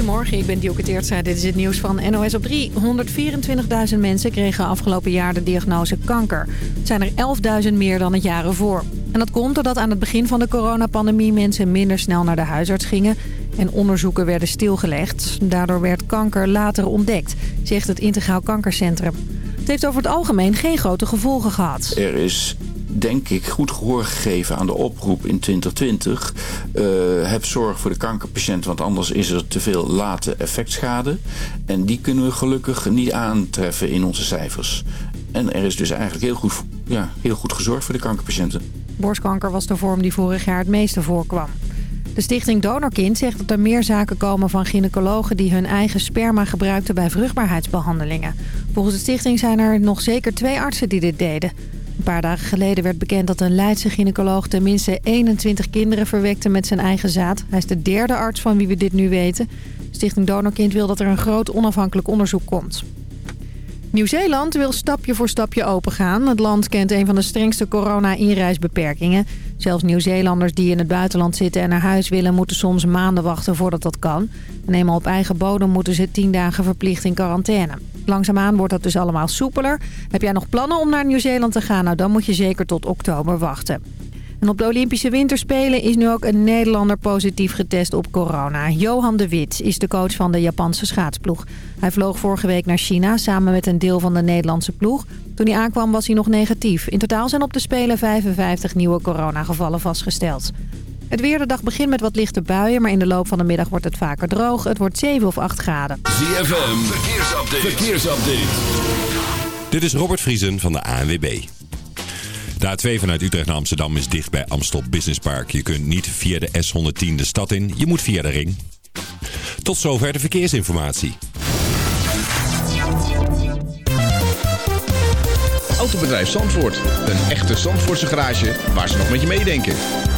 Goedemorgen, ik ben Dielke Teertstra. Dit is het nieuws van NOS op 3. 124.000 mensen kregen afgelopen jaar de diagnose kanker. Het zijn er 11.000 meer dan het jaar ervoor. En dat komt doordat aan het begin van de coronapandemie mensen minder snel naar de huisarts gingen... en onderzoeken werden stilgelegd. Daardoor werd kanker later ontdekt, zegt het Integraal Kankercentrum. Het heeft over het algemeen geen grote gevolgen gehad. Er is denk ik, goed gehoor gegeven aan de oproep in 2020. Uh, heb zorg voor de kankerpatiënt, want anders is er te veel late effectschade. En die kunnen we gelukkig niet aantreffen in onze cijfers. En er is dus eigenlijk heel goed, ja, heel goed gezorgd voor de kankerpatiënten. Borstkanker was de vorm die vorig jaar het meeste voorkwam. De stichting Donorkind zegt dat er meer zaken komen van gynaecologen... die hun eigen sperma gebruikten bij vruchtbaarheidsbehandelingen. Volgens de stichting zijn er nog zeker twee artsen die dit deden. Een paar dagen geleden werd bekend dat een Leidse gynaecoloog tenminste 21 kinderen verwekte met zijn eigen zaad. Hij is de derde arts van wie we dit nu weten. Stichting Donorkind wil dat er een groot onafhankelijk onderzoek komt. Nieuw-Zeeland wil stapje voor stapje opengaan. Het land kent een van de strengste corona-inreisbeperkingen. Zelfs Nieuw-Zeelanders die in het buitenland zitten en naar huis willen... moeten soms maanden wachten voordat dat kan. En eenmaal op eigen bodem moeten ze tien dagen verplicht in quarantaine. Langzaamaan wordt dat dus allemaal soepeler. Heb jij nog plannen om naar Nieuw-Zeeland te gaan? Nou, dan moet je zeker tot oktober wachten. En op de Olympische Winterspelen is nu ook een Nederlander positief getest op corona. Johan de Wit is de coach van de Japanse schaatsploeg. Hij vloog vorige week naar China samen met een deel van de Nederlandse ploeg. Toen hij aankwam was hij nog negatief. In totaal zijn op de Spelen 55 nieuwe coronagevallen vastgesteld. Het weer de dag begint met wat lichte buien, maar in de loop van de middag wordt het vaker droog. Het wordt 7 of 8 graden. ZFM, verkeersupdate. verkeersupdate. Dit is Robert Vriesen van de ANWB. De A2 vanuit Utrecht naar Amsterdam is dicht bij Amstel Business Park. Je kunt niet via de S110 de stad in, je moet via de ring. Tot zover de verkeersinformatie. Autobedrijf Zandvoort. Een echte Zandvoortse garage waar ze nog met je meedenken.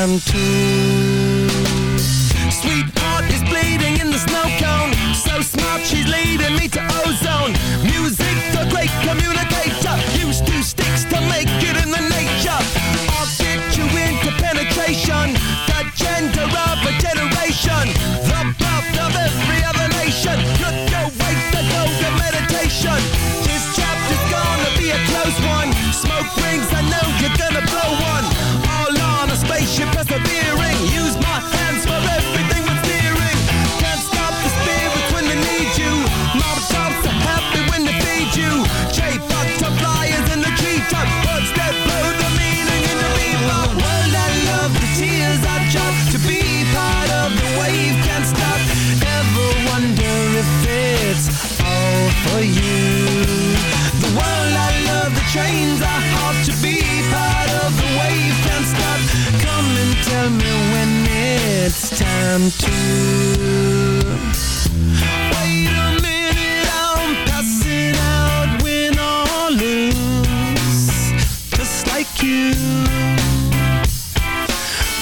time too. Sweetheart is bleeding in the snow cone. So smart she's leading me to ozone. Wait a minute, I'm passing out, win or lose, just like you.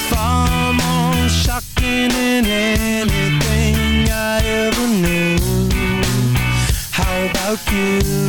Far more shocking than anything I ever knew. How about you?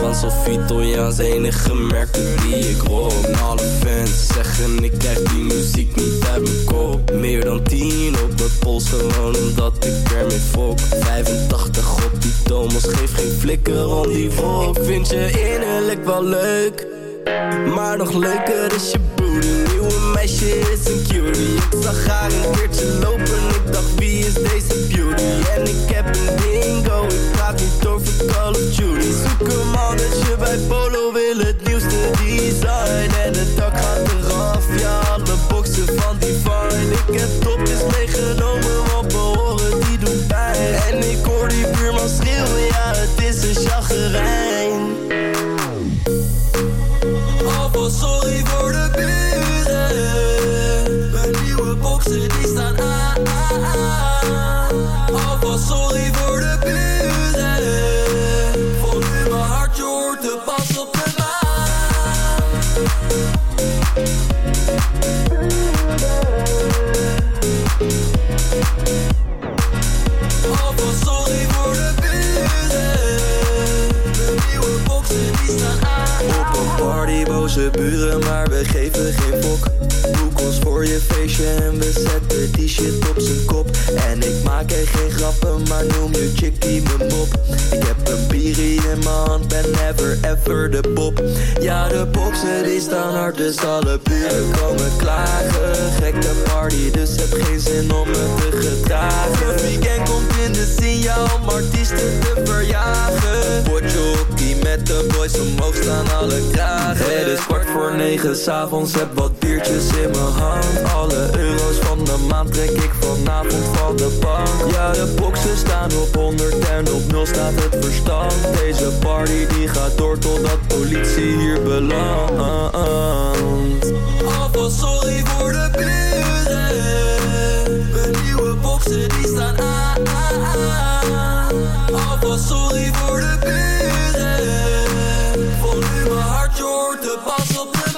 Van Sophie Italiaans enige merken die ik rock Fans zeggen ik krijg die muziek niet uit mijn kop. Meer dan 10 op mijn pols gewoon omdat ik ermee fok. 85 op die Thomas geef geen flikker om die volk Ik vind je innerlijk wel leuk Maar nog leuker is je booty Nieuwe meisje is een cutie. Ik zag haar een keertje lopen Ik dacht wie is deze beauty? En ik heb een dingo Ik praat niet over Call of Duty. Zoek een mannetje bij Ja, de boxen die staan hard, dus alle buren komen klagen. Gekke party, dus heb geen zin om me te gedragen. Het weekend komt in de signaal om artiesten te verjagen. Potjokie met de boys omhoog staan alle kragen Het is kwart voor negen s'avonds, heb wat Alle euro's van de maand trek ik vanavond van de bank Ja, de boxen staan op 100 en op 0 staat het verstand Deze party die gaat door totdat politie hier belandt Alvast sorry voor de buren. Mijn nieuwe boxen die staan aan. Alvast sorry voor de buren. Mijn hart, je hoort de pas op de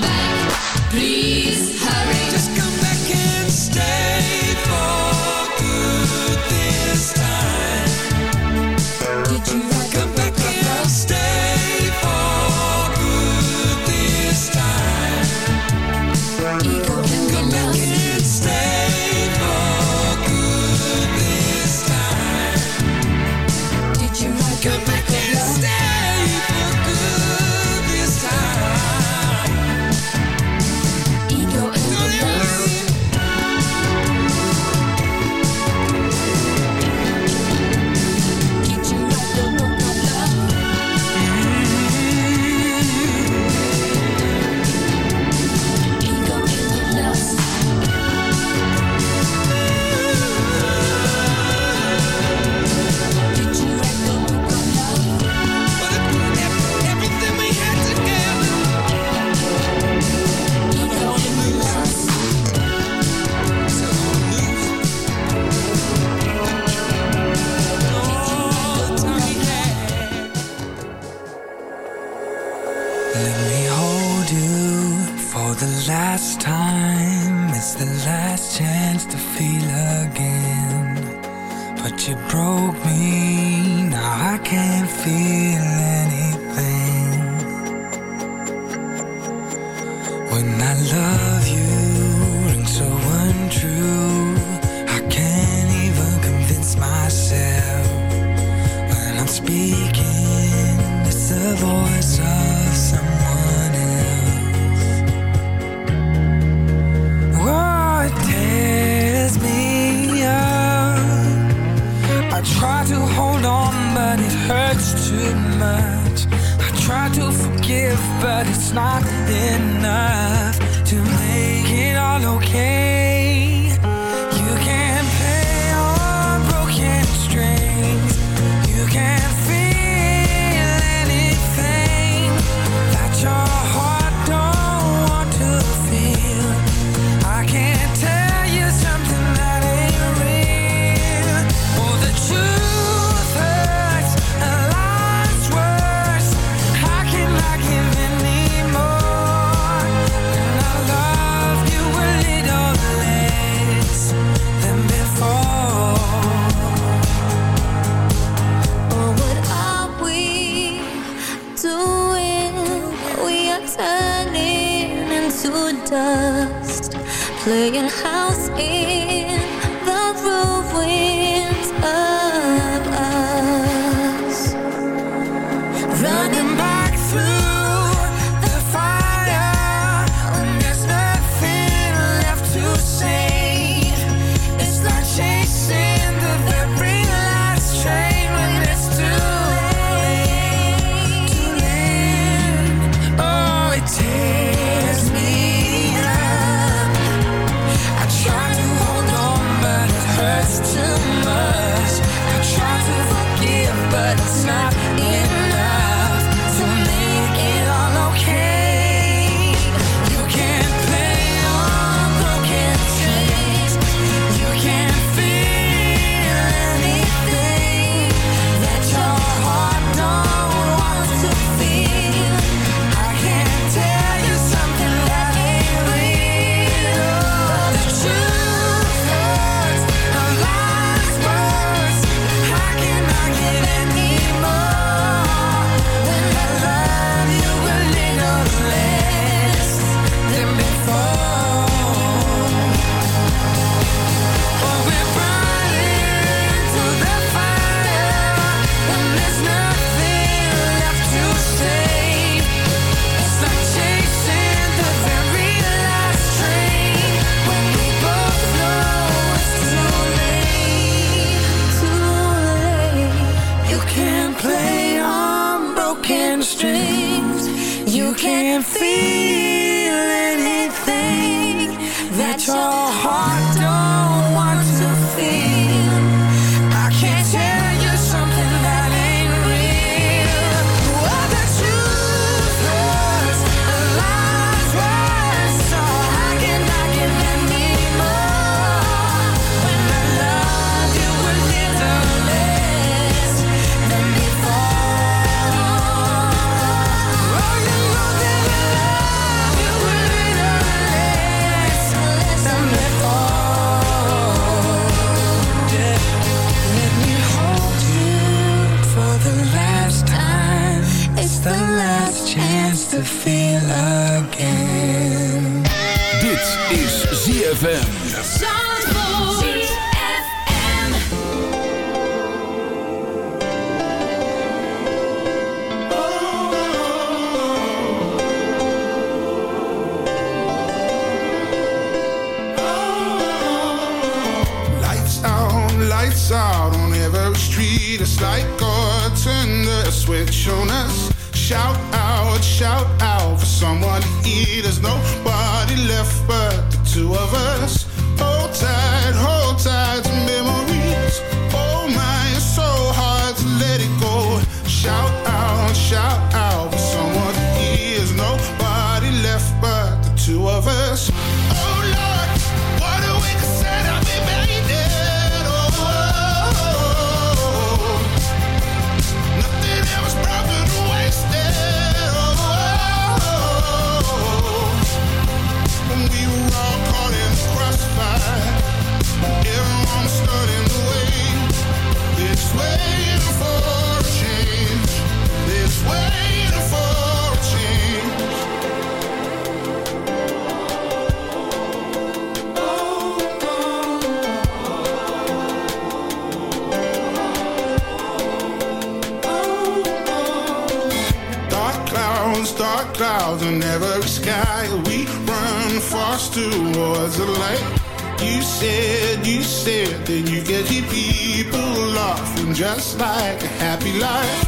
but it's not enough. feel is ZFM. Lights out, lights out on every street. It's like God turned the switch on us shout out, shout out for someone to hear. There's nobody left but two of us. towards the light. You said, you said that you get your people laughing, and just like a happy life.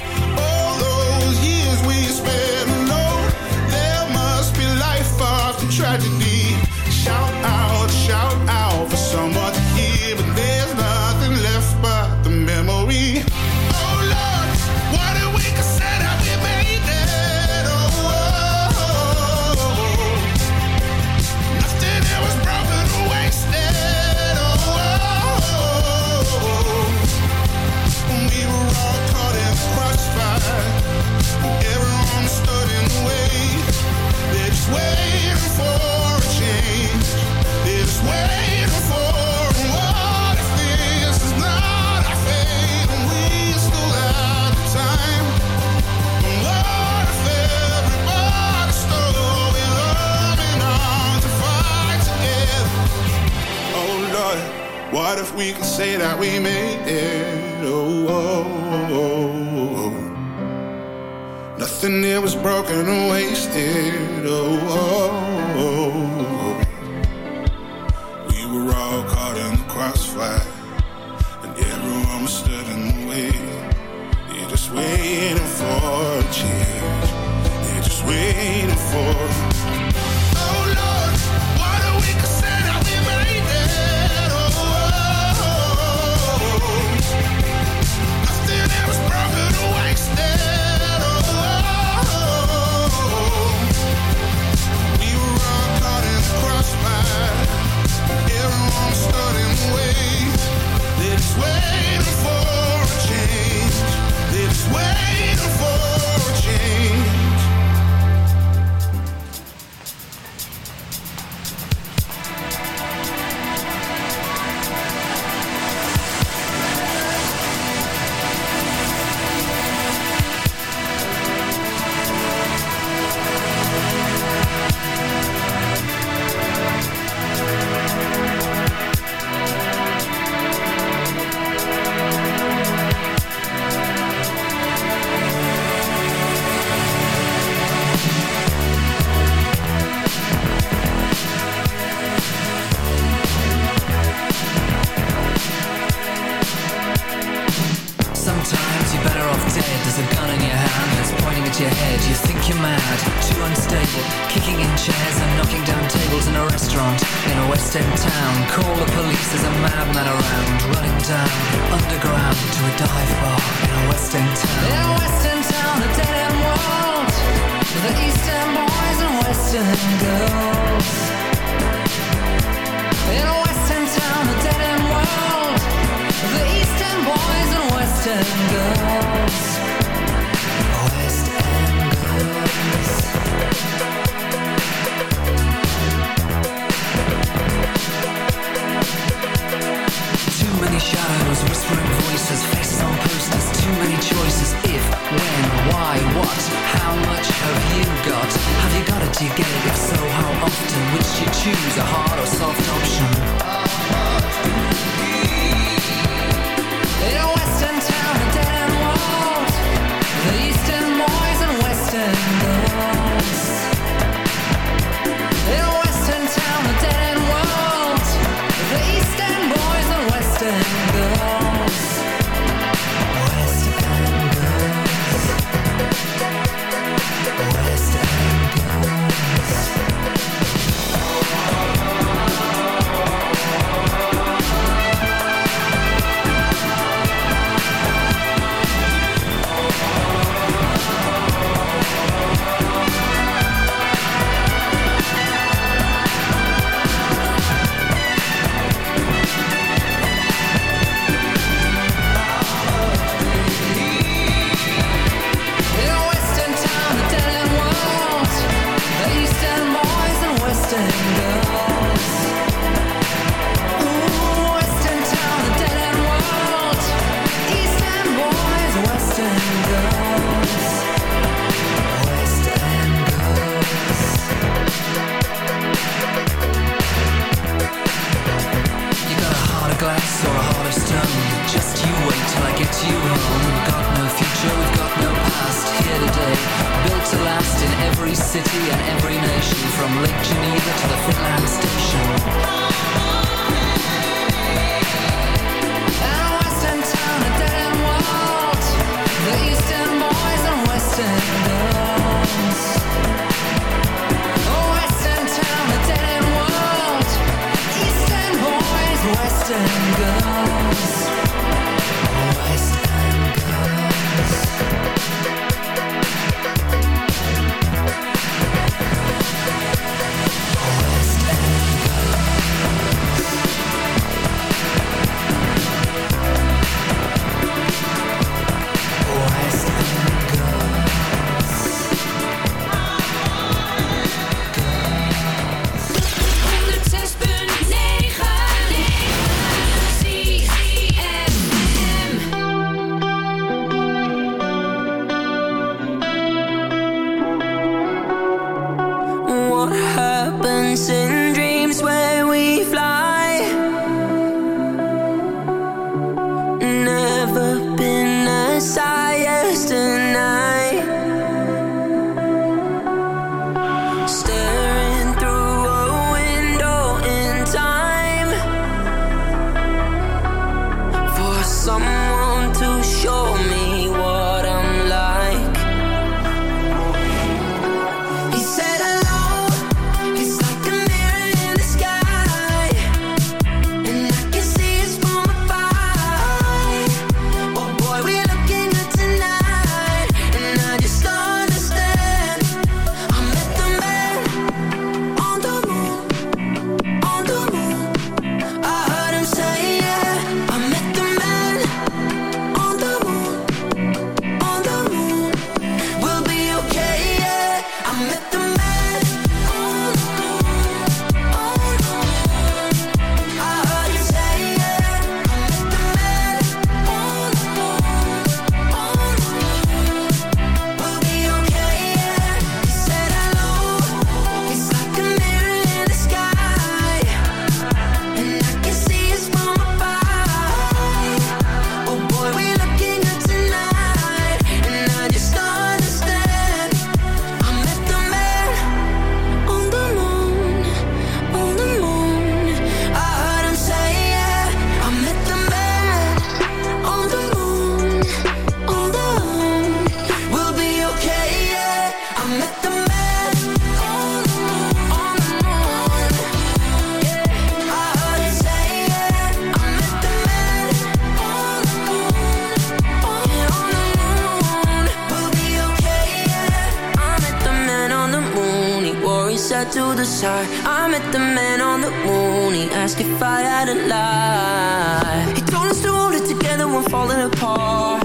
to the side. I met the man on the moon. He asked if I had a lie. He told us to hold it together when falling apart.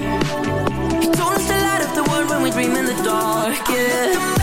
He told us to light up the world when we dream in the dark. Yeah.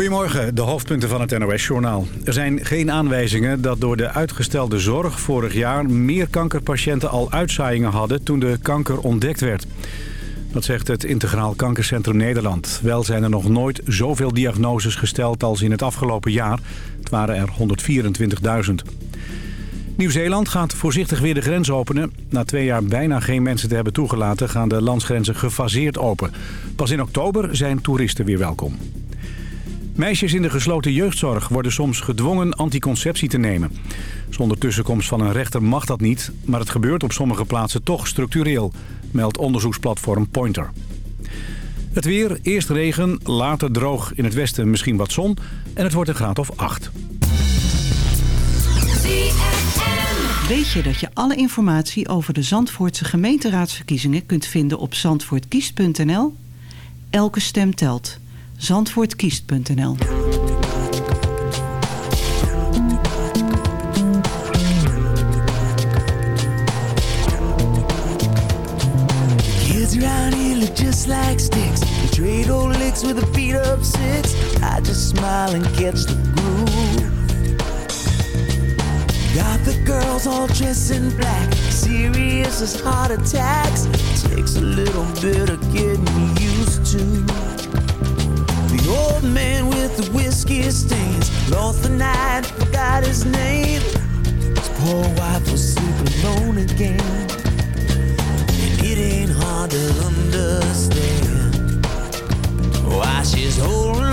Goedemorgen, de hoofdpunten van het NOS-journaal. Er zijn geen aanwijzingen dat door de uitgestelde zorg vorig jaar... meer kankerpatiënten al uitzaaiingen hadden toen de kanker ontdekt werd. Dat zegt het Integraal Kankercentrum Nederland. Wel zijn er nog nooit zoveel diagnoses gesteld als in het afgelopen jaar. Het waren er 124.000. Nieuw-Zeeland gaat voorzichtig weer de grens openen. Na twee jaar bijna geen mensen te hebben toegelaten... gaan de landsgrenzen gefaseerd open. Pas in oktober zijn toeristen weer welkom. Meisjes in de gesloten jeugdzorg worden soms gedwongen anticonceptie te nemen. Zonder tussenkomst van een rechter mag dat niet... maar het gebeurt op sommige plaatsen toch structureel... meldt onderzoeksplatform Pointer. Het weer, eerst regen, later droog in het westen misschien wat zon... en het wordt een graad of 8. Weet je dat je alle informatie over de Zandvoortse gemeenteraadsverkiezingen kunt vinden op zandvoortkiest.nl? Elke stem telt. Zandvoortkiest.nl just like sticks. They trade old licks with a beat up six. I just smile and catch the groove. Got the girls all dressed in black, serious as heart attacks. Takes a little bit of getting used to. Man with the whiskey stains lost the night, forgot his name. His poor wife was sleeping alone again. And it ain't hard to understand why she's holding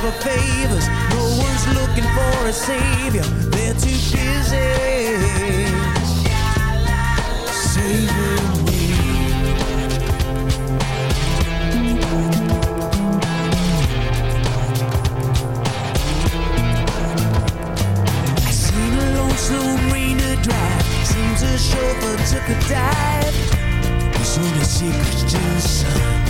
for favors. No one's looking for a savior. They're too busy saving me. I seen a lonesome reindeer drive. Seems a chauffeur took a dive. There's only secrets to the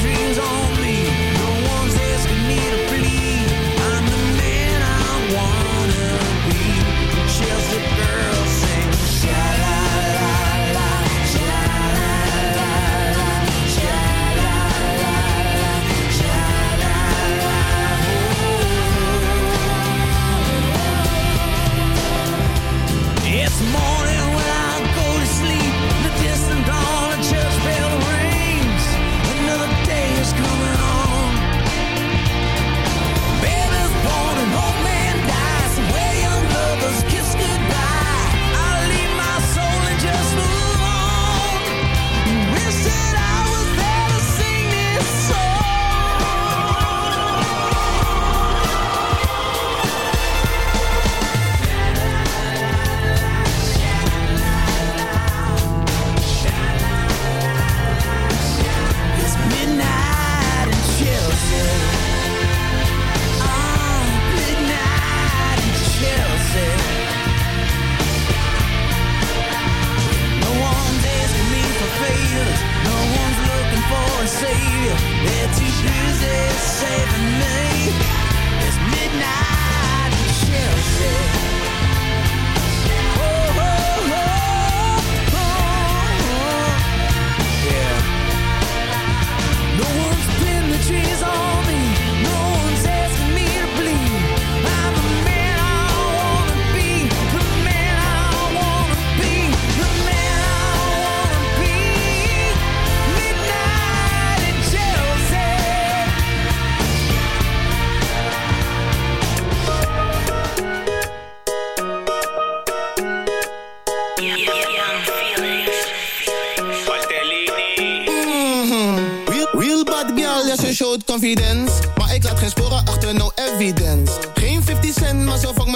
Dreams on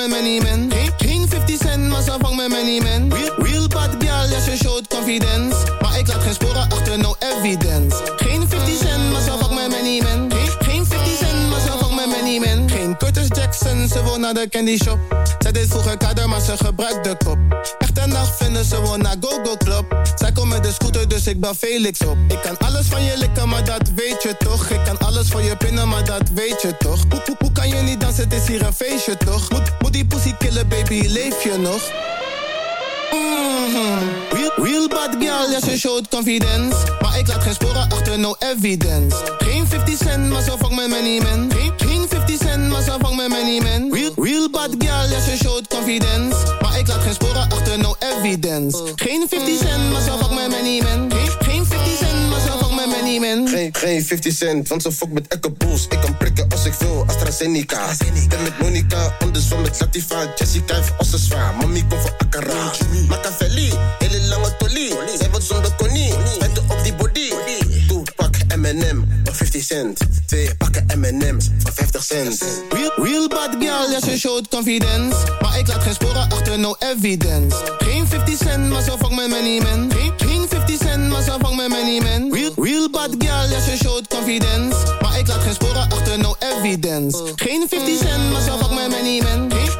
Geen, geen 50 cent, maar zo vang mijn money man. Real, bad girl, ja, ze showt confidence. Maar ik laat geen sporen achter, no evidence. Geen 50 cent, maar zo vang mijn money man. Geen, geen 50 cent, maar zo vang mijn money man. Geen Curtis Jackson, ze wil naar de candy shop. Zij deed vroeger kader, maar ze gebruikt de kop. Echte nacht vinden ze wil naar Go-Go Club. Zij komt met de scooter, dus ik bel Felix op. Ik kan alles van je likken, maar dat weet je toch. Ik kan alles voor je pinnen, maar dat weet je toch. Hoe, hoe, hoe kan je niet dansen, het is hier een feestje toch? Moet, moet die pussy killen, baby, leef je nog? Mhm. Real, bad girl, ja, ze confidence. Maar ik laat geen sporen achter, no evidence. Geen 50 cent, maar zo vang mijn money man. Geen, geen 50 cent, maar zo vang mijn money man. Real, real bad girl, ja, ze showt confidence. Maar ik laat geen sporen achter, no evidence. Geen 50 cent, maar zo vang mijn money man. Geen, Geen, geen 50 cent, want ze fuck met Echo Bulls. Ik kan prikken als ik wil, AstraZeneca. Ben met Monica, andersom met Latifa. Jessica heeft als ze zwaar, mami komt voor Akara. Machiavelli, hele lange tolie. Zij wordt zonder konie. Vette op die body M&M of 50 cent. Twee pakken M&M's van 50 cent. Real, real bad girl, ja, ze showt confidence. Maar ik laat geen sporen achter, no evidence. Geen 50 cent, maar ze vangt met many men. Geen, geen 50 cent, maar ze vangt met many men. Real, bad girl, ja, ze showt confidence. Maar ik laat geen sporen achter, no evidence. Geen 50 cent, maar ze vangt many men. Geen,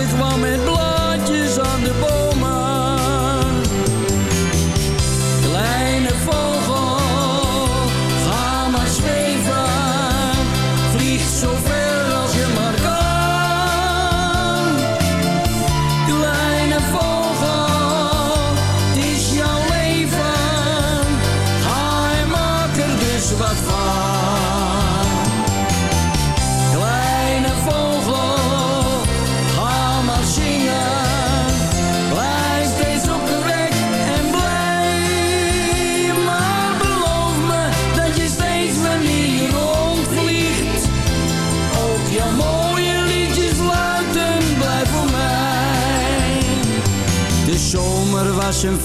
Lente kwam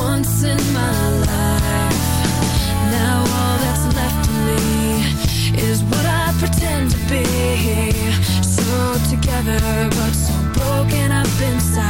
once in my life. Now all that's left of me is what I pretend to be. So together, but so broken up inside.